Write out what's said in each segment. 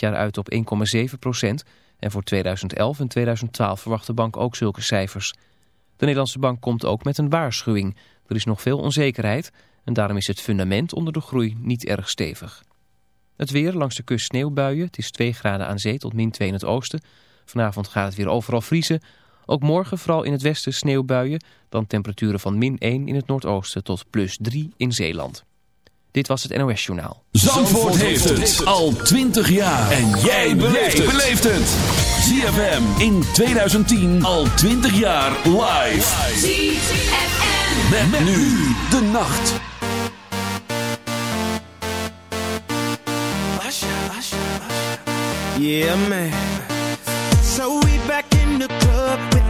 jaar uit op 1,7 procent en voor 2011 en 2012 verwacht de bank ook zulke cijfers. De Nederlandse bank komt ook met een waarschuwing. Er is nog veel onzekerheid en daarom is het fundament onder de groei niet erg stevig. Het weer langs de kust sneeuwbuien. Het is 2 graden aan zee tot min 2 in het oosten. Vanavond gaat het weer overal vriezen. Ook morgen vooral in het westen sneeuwbuien. Dan temperaturen van min 1 in het noordoosten tot plus 3 in Zeeland. Dit was het NOS Journaal. Zandvoort, heeft het al 20 jaar. En jij beleeft het. ZFM in 2010 al 20 jaar live. ZFM. Met, met nu de nacht. Yeah, man. So we back in the club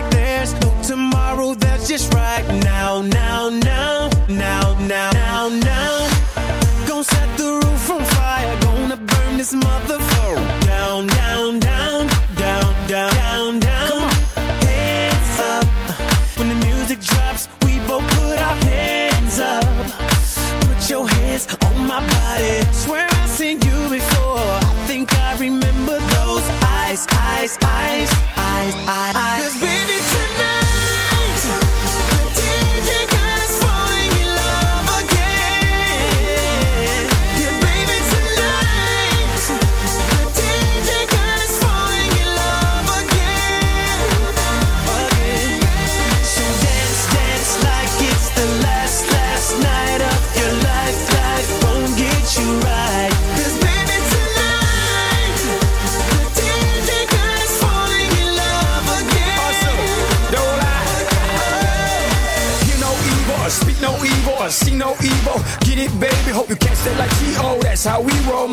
like there's no tomorrow. That's just right now, now,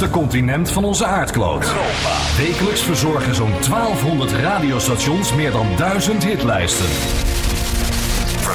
Hitgevoeligste continent van onze aardkloot. Wekelijks verzorgen zo'n 1200 radiostations meer dan 1000 hitlijsten.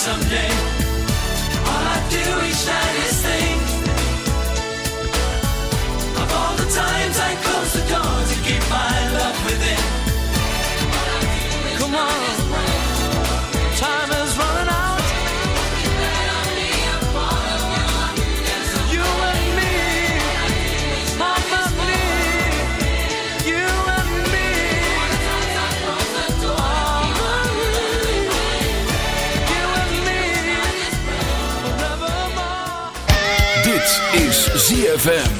Someday. ZFM.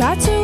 try to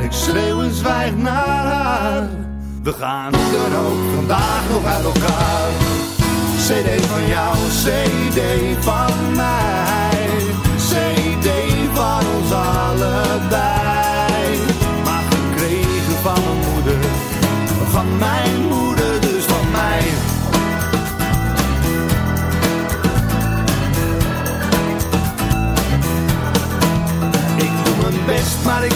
ik schreeuw en zwijg naar haar. We gaan hoe dan ook vandaag nog uit elkaar. CD van jou, CD van mij. CD van ons allebei. Maar gekregen van mijn moeder, van mijn moeder, dus van mij. Ik doe mijn best, maar ik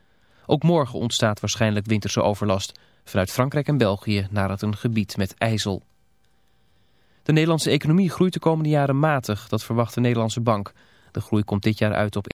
Ook morgen ontstaat waarschijnlijk winterse overlast. Vanuit Frankrijk en België naar het een gebied met ijzel. De Nederlandse economie groeit de komende jaren matig, dat verwacht de Nederlandse bank. De groei komt dit jaar uit op